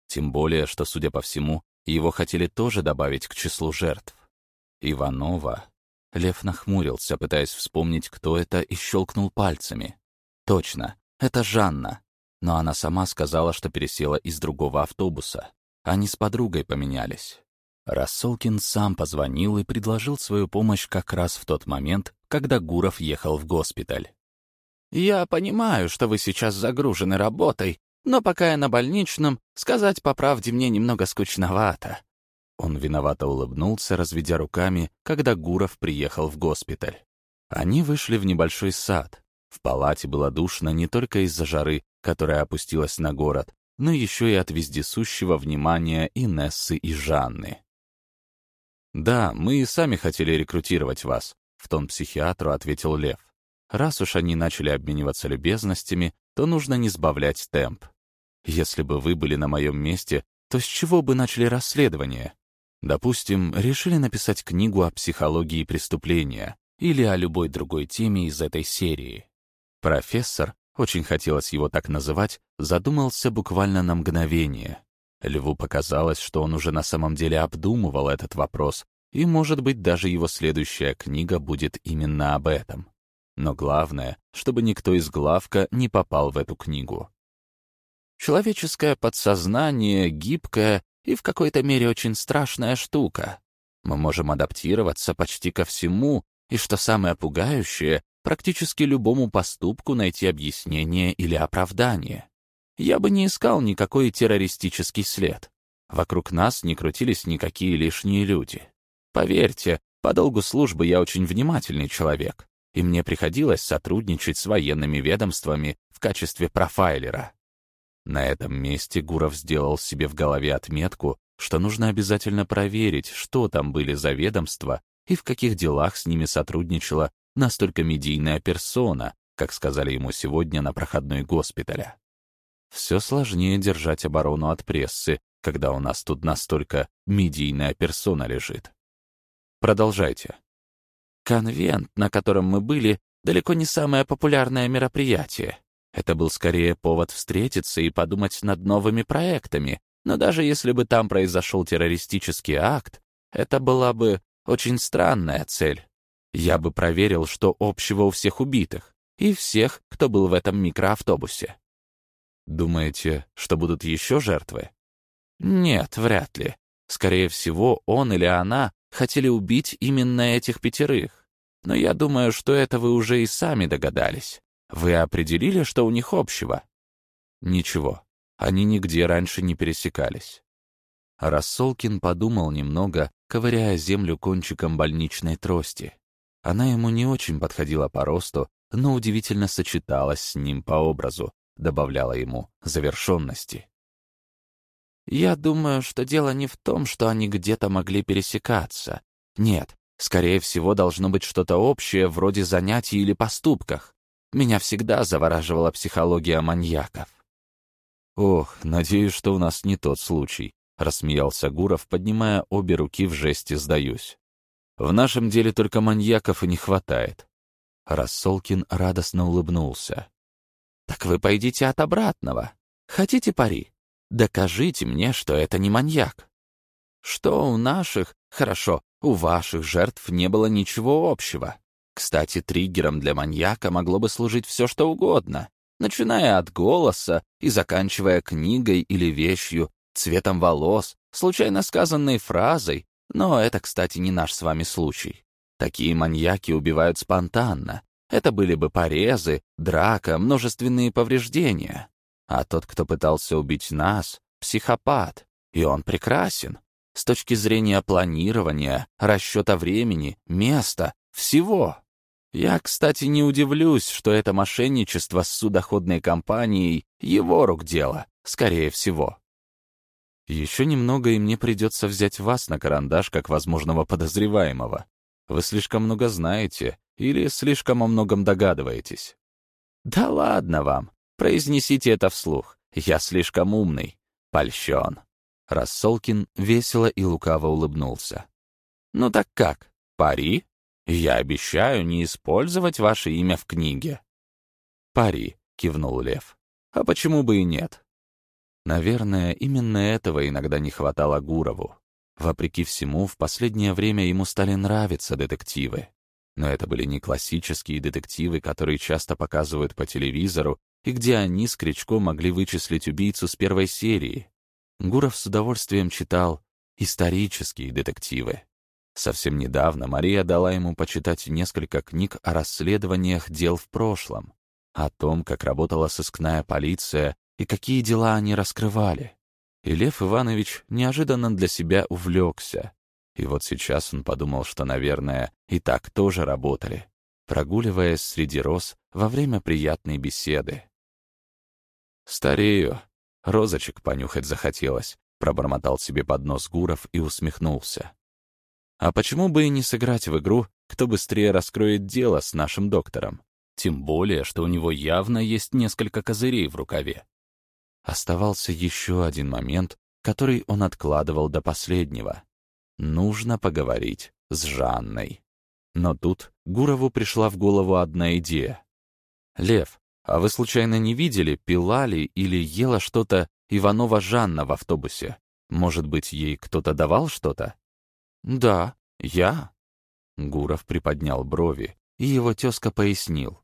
Тем более, что, судя по всему, его хотели тоже добавить к числу жертв. Иванова. Лев нахмурился, пытаясь вспомнить, кто это, и щелкнул пальцами. Точно, это Жанна. Но она сама сказала, что пересела из другого автобуса. Они с подругой поменялись. Рассолкин сам позвонил и предложил свою помощь как раз в тот момент, когда Гуров ехал в госпиталь. «Я понимаю, что вы сейчас загружены работой, но пока я на больничном, сказать по правде мне немного скучновато». Он виновато улыбнулся, разведя руками, когда Гуров приехал в госпиталь. Они вышли в небольшой сад. В палате было душно не только из-за жары, которая опустилась на город, но еще и от вездесущего внимания Инессы и Жанны. «Да, мы и сами хотели рекрутировать вас», — в тон психиатру ответил Лев. «Раз уж они начали обмениваться любезностями, то нужно не сбавлять темп. Если бы вы были на моем месте, то с чего бы начали расследование? Допустим, решили написать книгу о психологии преступления или о любой другой теме из этой серии. Профессор, очень хотелось его так называть, задумался буквально на мгновение. Льву показалось, что он уже на самом деле обдумывал этот вопрос, и, может быть, даже его следующая книга будет именно об этом. Но главное, чтобы никто из главка не попал в эту книгу. Человеческое подсознание гибкая и в какой-то мере очень страшная штука. Мы можем адаптироваться почти ко всему, и, что самое пугающее, практически любому поступку найти объяснение или оправдание. Я бы не искал никакой террористический след. Вокруг нас не крутились никакие лишние люди. Поверьте, по долгу службы я очень внимательный человек и мне приходилось сотрудничать с военными ведомствами в качестве профайлера. На этом месте Гуров сделал себе в голове отметку, что нужно обязательно проверить, что там были за ведомства и в каких делах с ними сотрудничала настолько медийная персона, как сказали ему сегодня на проходной госпиталя. Все сложнее держать оборону от прессы, когда у нас тут настолько медийная персона лежит. Продолжайте. Конвент, на котором мы были, далеко не самое популярное мероприятие. Это был скорее повод встретиться и подумать над новыми проектами, Но даже если бы там произошел террористический акт, это была бы очень странная цель. Я бы проверил, что общего у всех убитых и всех, кто был в этом микроавтобусе. Думаете, что будут еще жертвы? Нет, вряд ли. Скорее всего, он или она хотели убить именно этих пятерых. Но я думаю, что это вы уже и сами догадались. Вы определили, что у них общего? Ничего. Они нигде раньше не пересекались. Рассолкин подумал немного, ковыряя землю кончиком больничной трости. Она ему не очень подходила по росту, но удивительно сочеталась с ним по образу, добавляла ему завершенности. «Я думаю, что дело не в том, что они где-то могли пересекаться. Нет, скорее всего, должно быть что-то общее, вроде занятий или поступках. Меня всегда завораживала психология маньяков». «Ох, надеюсь, что у нас не тот случай», — рассмеялся Гуров, поднимая обе руки в жесте «сдаюсь». «В нашем деле только маньяков и не хватает». Рассолкин радостно улыбнулся. «Так вы пойдите от обратного. Хотите пари? Докажите мне, что это не маньяк. Что у наших, хорошо, у ваших жертв не было ничего общего. Кстати, триггером для маньяка могло бы служить все, что угодно, начиная от голоса и заканчивая книгой или вещью, цветом волос, случайно сказанной фразой, но это, кстати, не наш с вами случай. Такие маньяки убивают спонтанно. Это были бы порезы, драка, множественные повреждения. А тот, кто пытался убить нас, психопат, и он прекрасен. С точки зрения планирования, расчета времени, места, всего. Я, кстати, не удивлюсь, что это мошенничество с судоходной компанией его рук дело, скорее всего. Еще немного, и мне придется взять вас на карандаш как возможного подозреваемого. Вы слишком много знаете или слишком о многом догадываетесь. Да ладно вам, произнесите это вслух. Я слишком умный, польщен. Рассолкин весело и лукаво улыбнулся. Ну так как, пари? Я обещаю не использовать ваше имя в книге. Пари, кивнул Лев. А почему бы и нет? Наверное, именно этого иногда не хватало Гурову. Вопреки всему, в последнее время ему стали нравиться детективы. Но это были не классические детективы, которые часто показывают по телевизору, и где они с Кричком могли вычислить убийцу с первой серии. Гуров с удовольствием читал исторические детективы. Совсем недавно Мария дала ему почитать несколько книг о расследованиях дел в прошлом, о том, как работала сыскная полиция и какие дела они раскрывали. И Лев Иванович неожиданно для себя увлекся. И вот сейчас он подумал, что, наверное, и так тоже работали, прогуливаясь среди роз во время приятной беседы. «Старею. Розочек понюхать захотелось», — пробормотал себе под нос Гуров и усмехнулся. «А почему бы и не сыграть в игру, кто быстрее раскроет дело с нашим доктором? Тем более, что у него явно есть несколько козырей в рукаве. Оставался еще один момент, который он откладывал до последнего. Нужно поговорить с Жанной. Но тут Гурову пришла в голову одна идея. «Лев, а вы случайно не видели, пила ли или ела что-то Иванова Жанна в автобусе? Может быть, ей кто-то давал что-то?» «Да, я». Гуров приподнял брови, и его тезка пояснил.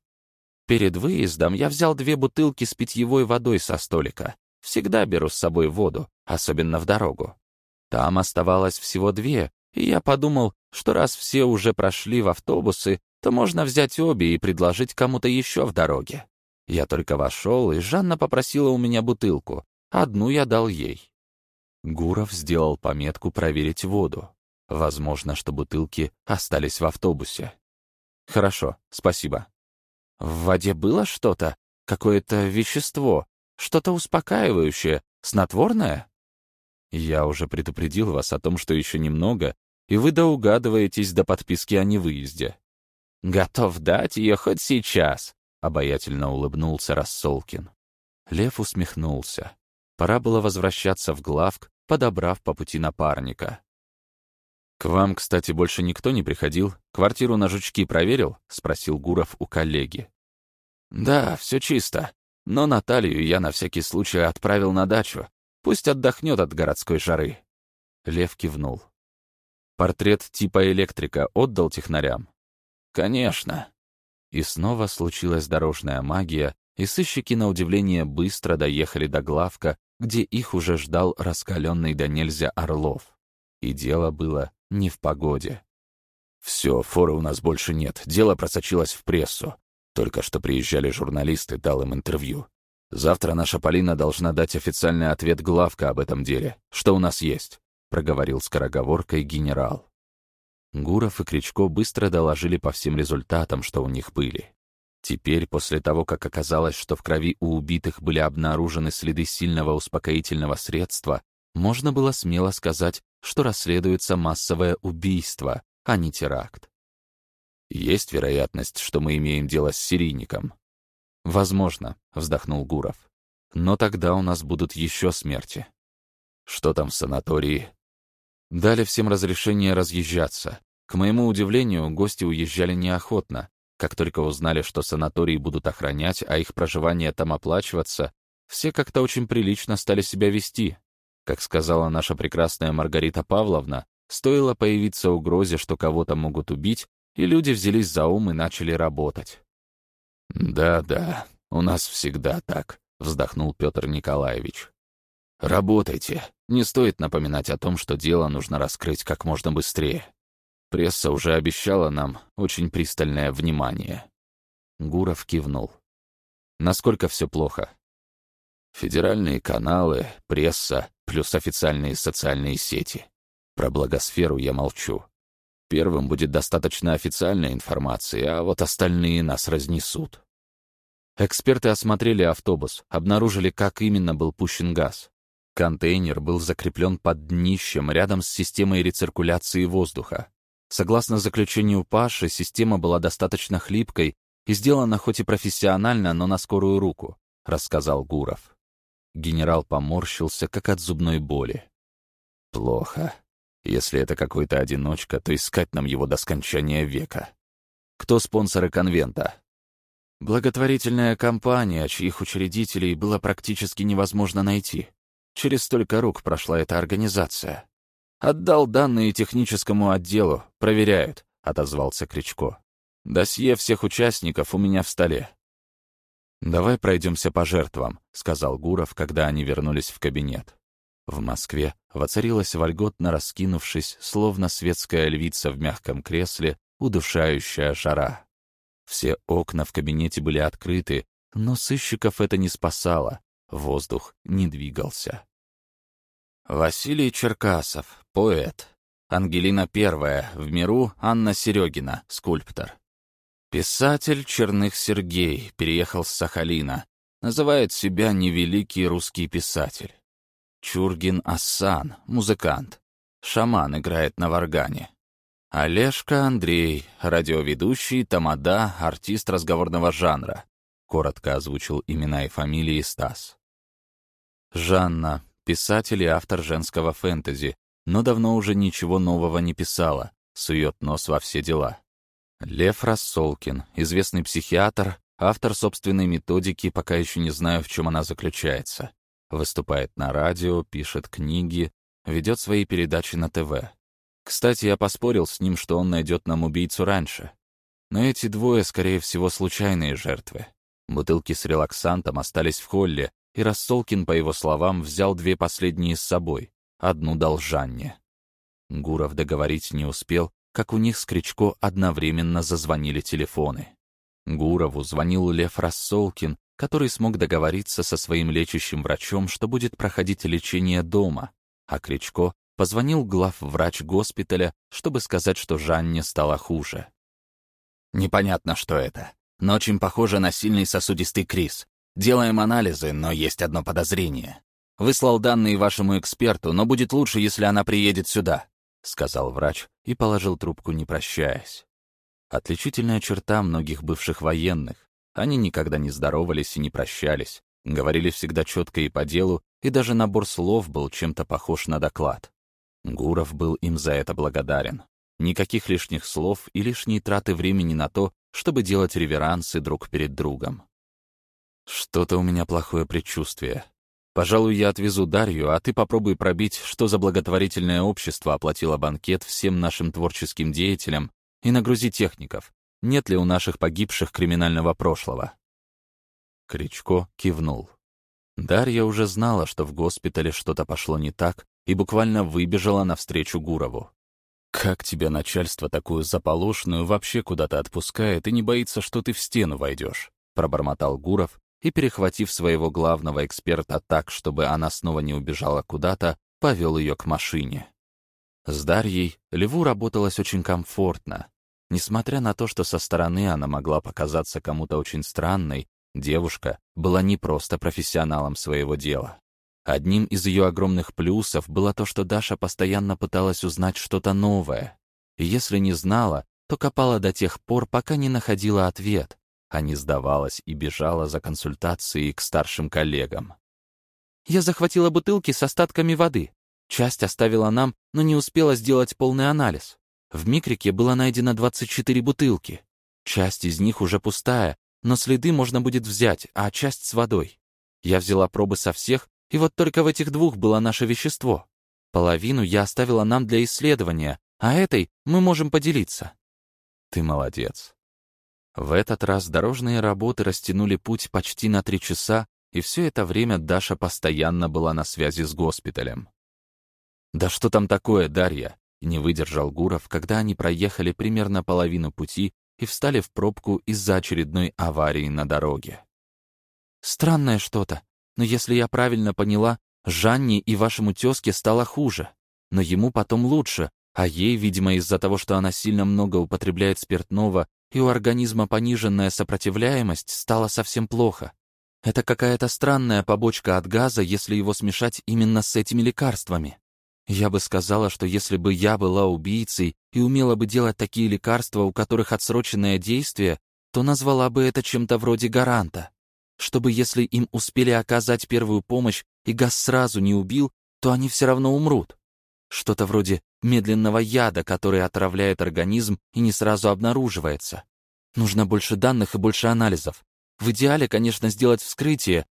Перед выездом я взял две бутылки с питьевой водой со столика. Всегда беру с собой воду, особенно в дорогу. Там оставалось всего две, и я подумал, что раз все уже прошли в автобусы, то можно взять обе и предложить кому-то еще в дороге. Я только вошел, и Жанна попросила у меня бутылку. Одну я дал ей. Гуров сделал пометку проверить воду. Возможно, что бутылки остались в автобусе. «Хорошо, спасибо», в воде было что-то? Какое-то вещество? Что-то успокаивающее? Снотворное? Я уже предупредил вас о том, что еще немного, и вы доугадываетесь до подписки о невыезде. Готов дать ее хоть сейчас, — обаятельно улыбнулся Рассолкин. Лев усмехнулся. Пора было возвращаться в главк, подобрав по пути напарника. «К вам, кстати, больше никто не приходил? Квартиру на жучки проверил?» — спросил Гуров у коллеги. «Да, все чисто. Но Наталью я на всякий случай отправил на дачу. Пусть отдохнет от городской жары». Лев кивнул. Портрет типа электрика отдал технарям? Конечно. И снова случилась дорожная магия, и сыщики, на удивление, быстро доехали до главка, где их уже ждал раскаленный до нельзя Орлов. И дело было не в погоде. «Все, форы у нас больше нет, дело просочилось в прессу. Только что приезжали журналисты, дал им интервью. Завтра наша Полина должна дать официальный ответ главка об этом деле. Что у нас есть?» — проговорил скороговоркой генерал. Гуров и Кричко быстро доложили по всем результатам, что у них были. Теперь, после того, как оказалось, что в крови у убитых были обнаружены следы сильного успокоительного средства, можно было смело сказать, что расследуется массовое убийство, а не теракт. Есть вероятность, что мы имеем дело с серийником? Возможно, вздохнул Гуров. Но тогда у нас будут еще смерти. Что там в санатории? Дали всем разрешение разъезжаться. К моему удивлению, гости уезжали неохотно. Как только узнали, что санатории будут охранять, а их проживание там оплачиваться, все как-то очень прилично стали себя вести. Как сказала наша прекрасная Маргарита Павловна, стоило появиться угрозе, что кого-то могут убить, и люди взялись за ум и начали работать. «Да-да, у нас всегда так», — вздохнул Петр Николаевич. «Работайте. Не стоит напоминать о том, что дело нужно раскрыть как можно быстрее. Пресса уже обещала нам очень пристальное внимание». Гуров кивнул. «Насколько все плохо?» «Федеральные каналы, пресса, плюс официальные социальные сети. Про благосферу я молчу. Первым будет достаточно официальной информации, а вот остальные нас разнесут. Эксперты осмотрели автобус, обнаружили, как именно был пущен газ. Контейнер был закреплен под днищем рядом с системой рециркуляции воздуха. Согласно заключению Паши, система была достаточно хлипкой и сделана хоть и профессионально, но на скорую руку, рассказал Гуров. Генерал поморщился, как от зубной боли. Плохо. Если это какой-то одиночка, то искать нам его до скончания века. Кто спонсоры конвента? Благотворительная компания, чьих учредителей было практически невозможно найти. Через столько рук прошла эта организация. «Отдал данные техническому отделу, проверяют», — отозвался Кричко. «Досье всех участников у меня в столе». «Давай пройдемся по жертвам», — сказал Гуров, когда они вернулись в кабинет. В Москве воцарилась вольготно раскинувшись, словно светская львица в мягком кресле, удушающая жара. Все окна в кабинете были открыты, но сыщиков это не спасало, воздух не двигался. Василий Черкасов, поэт. Ангелина Первая, в миру Анна Серегина, скульптор. Писатель Черных Сергей, переехал с Сахалина, называет себя невеликий русский писатель. Чургин Ассан, музыкант. Шаман играет на варгане. Олежка Андрей, радиоведущий, тамада, артист разговорного жанра. Коротко озвучил имена и фамилии Стас. Жанна, писатель и автор женского фэнтези, но давно уже ничего нового не писала, сует нос во все дела. Лев Рассолкин, известный психиатр, автор собственной методики, пока еще не знаю, в чем она заключается. Выступает на радио, пишет книги, ведет свои передачи на ТВ. Кстати, я поспорил с ним, что он найдет нам убийцу раньше. Но эти двое, скорее всего, случайные жертвы. Бутылки с релаксантом остались в холле, и Рассолкин, по его словам, взял две последние с собой. Одну дал Жанне. Гуров договорить не успел, как у них с Кричко одновременно зазвонили телефоны. Гурову звонил Лев Рассолкин который смог договориться со своим лечащим врачом, что будет проходить лечение дома, а Кричко позвонил главврач госпиталя, чтобы сказать, что Жанне стало хуже. «Непонятно, что это, но очень похоже на сильный сосудистый криз. Делаем анализы, но есть одно подозрение. Выслал данные вашему эксперту, но будет лучше, если она приедет сюда», — сказал врач и положил трубку, не прощаясь. Отличительная черта многих бывших военных они никогда не здоровались и не прощались, говорили всегда четко и по делу, и даже набор слов был чем-то похож на доклад. Гуров был им за это благодарен. Никаких лишних слов и лишней траты времени на то, чтобы делать реверансы друг перед другом. Что-то у меня плохое предчувствие. Пожалуй, я отвезу Дарью, а ты попробуй пробить, что за благотворительное общество оплатило банкет всем нашим творческим деятелям и нагрузи техников. Нет ли у наших погибших криминального прошлого?» Кричко кивнул. Дарья уже знала, что в госпитале что-то пошло не так, и буквально выбежала навстречу Гурову. «Как тебя начальство такую заполошную вообще куда-то отпускает и не боится, что ты в стену войдешь?» — пробормотал Гуров, и, перехватив своего главного эксперта так, чтобы она снова не убежала куда-то, повел ее к машине. С Дарьей Леву работалось очень комфортно. Несмотря на то, что со стороны она могла показаться кому-то очень странной, девушка была не просто профессионалом своего дела. Одним из ее огромных плюсов было то, что Даша постоянно пыталась узнать что-то новое. И если не знала, то копала до тех пор, пока не находила ответ, а не сдавалась и бежала за консультацией к старшим коллегам. «Я захватила бутылки с остатками воды. Часть оставила нам, но не успела сделать полный анализ. В микрике было найдено 24 бутылки. Часть из них уже пустая, но следы можно будет взять, а часть с водой. Я взяла пробы со всех, и вот только в этих двух было наше вещество. Половину я оставила нам для исследования, а этой мы можем поделиться». «Ты молодец», в этот раз дорожные работы растянули путь почти на три часа, и все это время Даша постоянно была на связи с госпиталем. «Да что там такое, Дарья?» — не выдержал Гуров, когда они проехали примерно половину пути и встали в пробку из-за очередной аварии на дороге. «Странное что-то, но если я правильно поняла, Жанне и вашему тезке стало хуже, но ему потом лучше, а ей, видимо, из-за того, что она сильно много употребляет спиртного и у организма пониженная сопротивляемость, стало совсем плохо. Это какая-то странная побочка от газа, если его смешать именно с этими лекарствами. Я бы сказала, что если бы я была убийцей и умела бы делать такие лекарства, у которых отсроченное действие, то назвала бы это чем-то вроде гаранта. Чтобы если им успели оказать первую помощь и газ сразу не убил, то они все равно умрут. Что-то вроде медленного яда, который отравляет организм и не сразу обнаруживается. Нужно больше данных и больше анализов. В идеале, конечно, сделать вскрытие.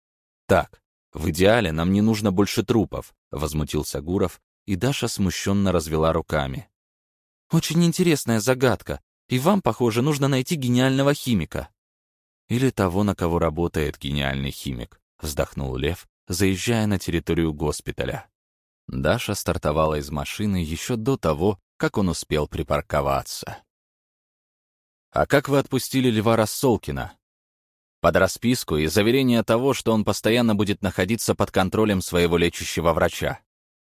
Так, в идеале нам не нужно больше трупов, возмутился Гуров, и Даша смущенно развела руками. Очень интересная загадка, и вам, похоже, нужно найти гениального химика. Или того, на кого работает гениальный химик, вздохнул Лев, заезжая на территорию госпиталя. Даша стартовала из машины еще до того, как он успел припарковаться. «А как вы отпустили Льва Рассолкина?» «Под расписку и заверение того, что он постоянно будет находиться под контролем своего лечащего врача.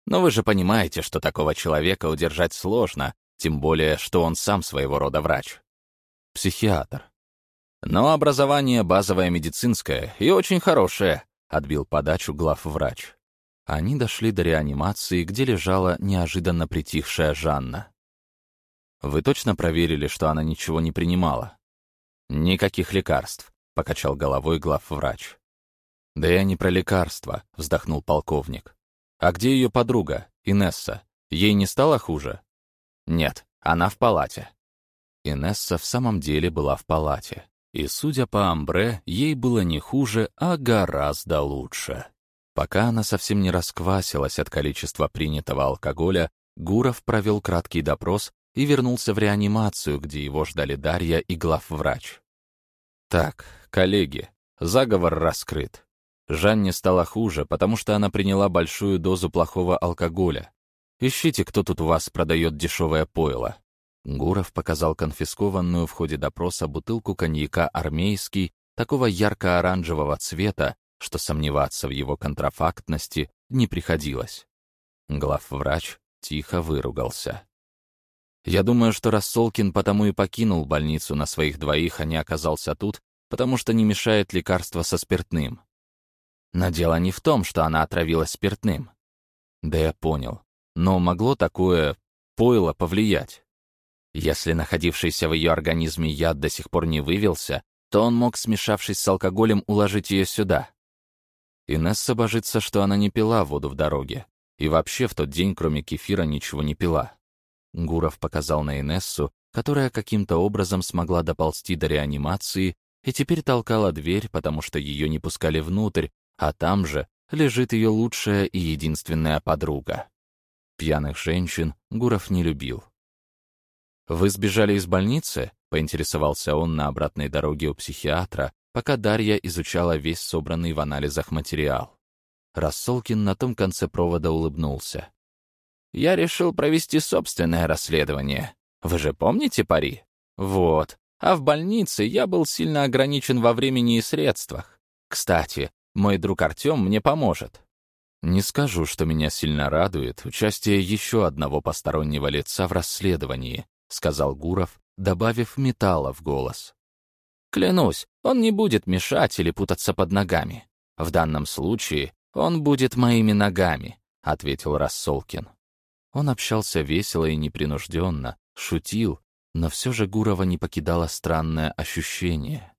Но вы же понимаете, что такого человека удержать сложно, тем более, что он сам своего рода врач. Психиатр. Но образование базовое медицинское и очень хорошее», — отбил подачу главврач. Они дошли до реанимации, где лежала неожиданно притихшая Жанна. «Вы точно проверили, что она ничего не принимала?» «Никаких лекарств», — покачал головой главврач. «Да я не про лекарства», — вздохнул полковник. «А где ее подруга, Инесса? Ей не стало хуже?» «Нет, она в палате». Инесса в самом деле была в палате. И, судя по амбре, ей было не хуже, а гораздо лучше. Пока она совсем не расквасилась от количества принятого алкоголя, Гуров провел краткий допрос и вернулся в реанимацию, где его ждали Дарья и главврач. «Так, коллеги, заговор раскрыт. Жанне стало хуже, потому что она приняла большую дозу плохого алкоголя. Ищите, кто тут у вас продает дешевое пойло». Гуров показал конфискованную в ходе допроса бутылку коньяка «Армейский» такого ярко-оранжевого цвета, что сомневаться в его контрафактности не приходилось. Главврач тихо выругался. Я думаю, что Рассолкин потому и покинул больницу на своих двоих, а не оказался тут, потому что не мешает лекарство со спиртным. Но дело не в том, что она отравилась спиртным. Да я понял. Но могло такое пойло повлиять. Если находившийся в ее организме яд до сих пор не вывелся, то он мог, смешавшись с алкоголем, уложить ее сюда. Инесса божится, что она не пила воду в дороге. И вообще в тот день, кроме кефира, ничего не пила. Гуров показал на Инессу, которая каким-то образом смогла доползти до реанимации и теперь толкала дверь, потому что ее не пускали внутрь, а там же лежит ее лучшая и единственная подруга. Пьяных женщин Гуров не любил. «Вы сбежали из больницы?» — поинтересовался он на обратной дороге у психиатра, пока Дарья изучала весь собранный в анализах материал. Рассолкин на том конце провода улыбнулся. «Я решил провести собственное расследование. Вы же помните пари? Вот. А в больнице я был сильно ограничен во времени и средствах. Кстати, мой друг Артем мне поможет. Не скажу, что меня сильно радует участие еще одного постороннего лица в расследовании, сказал Гуров, добавив металла в голос. Клянусь, он не будет мешать или путаться под ногами. В данном случае он будет моими ногами, ответил Рассолкин. Он общался весело и непринужденно, шутил, но все же Гурова не покидало странное ощущение,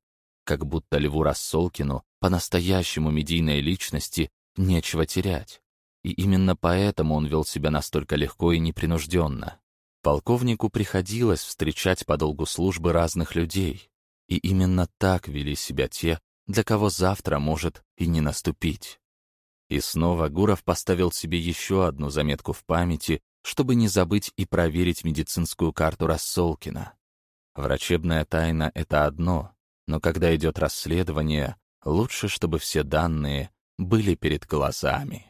как будто Льву Рассолкину, по-настоящему медийной личности, нечего терять. И именно поэтому он вел себя настолько легко и непринужденно. Полковнику приходилось встречать по долгу службы разных людей, и именно так вели себя те, для кого завтра может и не наступить. И снова Гуров поставил себе еще одну заметку в памяти, чтобы не забыть и проверить медицинскую карту Рассолкина. Врачебная тайна — это одно, но когда идет расследование, лучше, чтобы все данные были перед глазами.